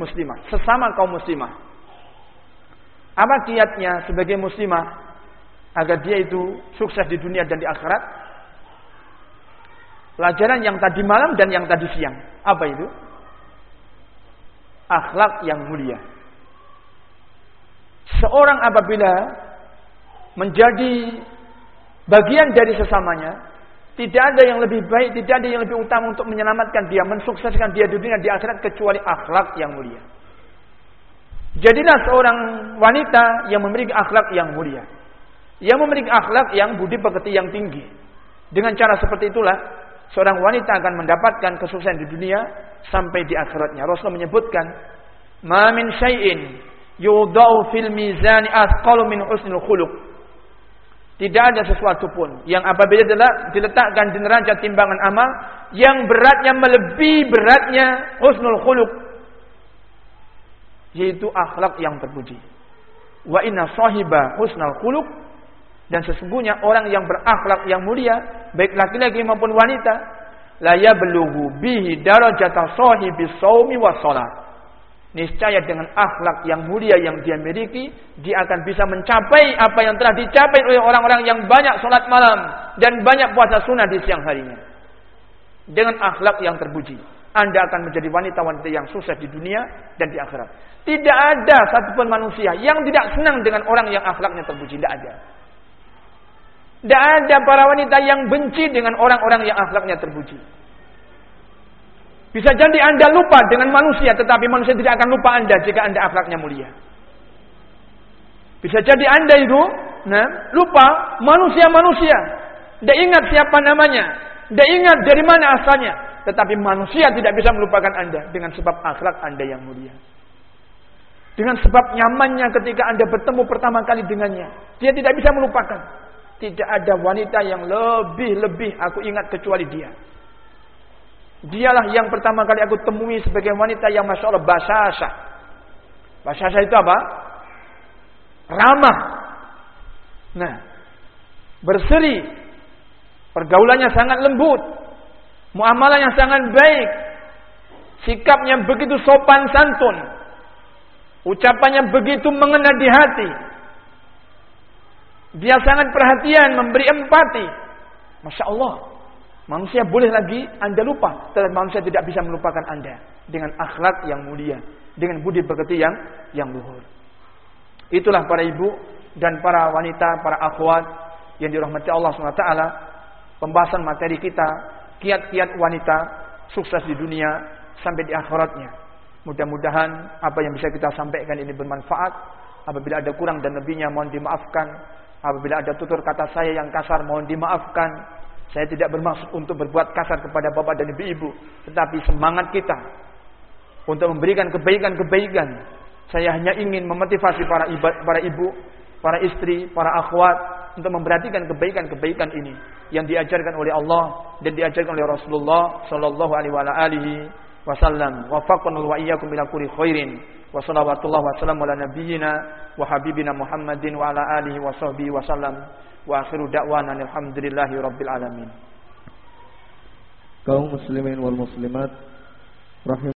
muslimah, sesama kaum muslimah. Apa kiatnya sebagai muslimah agar dia itu sukses di dunia dan di akhirat? Pelajaran yang tadi malam dan yang tadi siang. Apa itu? Akhlak yang mulia. Seorang apabila menjadi bagian dari sesamanya, tidak ada yang lebih baik, tidak ada yang lebih utama untuk menyelamatkan dia, mensukseskan dia di dunia di akhirat kecuali akhlak yang mulia. Jadilah seorang wanita yang memiliki akhlak yang mulia. Yang memiliki akhlak yang budi pekerti yang tinggi. Dengan cara seperti itulah seorang wanita akan mendapatkan kesuksesan di dunia sampai di akhiratnya. Rasulullah menyebutkan, "Ma min syai'in yudau fil mizani asqalu min husnul khuluq." Tidak ada sesuatu pun yang apabila diletakkan di neraca timbangan amal yang beratnya melebihi beratnya husnul khuluq yaitu akhlak yang terpuji. Wa inna sahiba husnul khuluq dan sesungguhnya orang yang berakhlak yang mulia baik laki-laki maupun wanita la yablughu bihi darajata sahibi shaumi was shalah niscaya dengan akhlak yang mulia yang dia miliki, dia akan bisa mencapai apa yang telah dicapai oleh orang-orang yang banyak sholat malam dan banyak puasa sunnah di siang harinya. Dengan akhlak yang terpuji, Anda akan menjadi wanita-wanita yang sukses di dunia dan di akhirat. Tidak ada satupun manusia yang tidak senang dengan orang yang akhlaknya terpuji. Tidak ada. Tidak ada para wanita yang benci dengan orang-orang yang akhlaknya terpuji. Bisa jadi Anda lupa dengan manusia, tetapi manusia tidak akan lupa Anda jika Anda akhlaknya mulia. Bisa jadi Anda itu nah, lupa manusia-manusia. Tidak ingat siapa namanya. Tidak ingat dari mana asalnya. Tetapi manusia tidak bisa melupakan Anda dengan sebab akhlak Anda yang mulia. Dengan sebab nyamannya ketika Anda bertemu pertama kali dengannya. Dia tidak bisa melupakan. Tidak ada wanita yang lebih-lebih aku ingat kecuali dia. Dialah yang pertama kali aku temui sebagai wanita yang Masya Allah basasa. Basasa itu apa? Ramah. Nah, berseri. Pergaulannya sangat lembut. Muamalahnya sangat baik. Sikapnya begitu sopan santun. Ucapannya begitu mengena di hati. Dia sangat perhatian, memberi empati. Masya Allah. Manusia boleh lagi Anda lupa, tetapi manusia tidak bisa melupakan Anda dengan akhlak yang mulia, dengan budi pekerti yang yang luhur. Itulah para ibu dan para wanita, para akhwat yang dirahmati Allah SWT. Pembahasan materi kita, kiat-kiat wanita sukses di dunia sampai di akhiratnya. Mudah-mudahan apa yang bisa kita sampaikan ini bermanfaat. Apabila ada kurang dan lebihnya mohon dimaafkan. Apabila ada tutur kata saya yang kasar mohon dimaafkan. Saya tidak bermaksud untuk berbuat kasar kepada bapak dan ibu-ibu, tetapi semangat kita untuk memberikan kebaikan-kebaikan. Saya hanya ingin memotivasi para ibu, para ibu, para istri, para akhwat untuk memperhatikan kebaikan-kebaikan ini yang diajarkan oleh Allah dan diajarkan oleh Rasulullah sallallahu alaihi wasallam. Wafaqana wa iyyakum ila kulli khairin. Wa sallallahu wa sallam ala nabiyyina wa habibina Muhammadin wa ala alihi wa sahbihi wa sallam. Wa akhiru da'wana alhamdulillahi rabbil alamin. Kaum muslimin wal muslimat rahim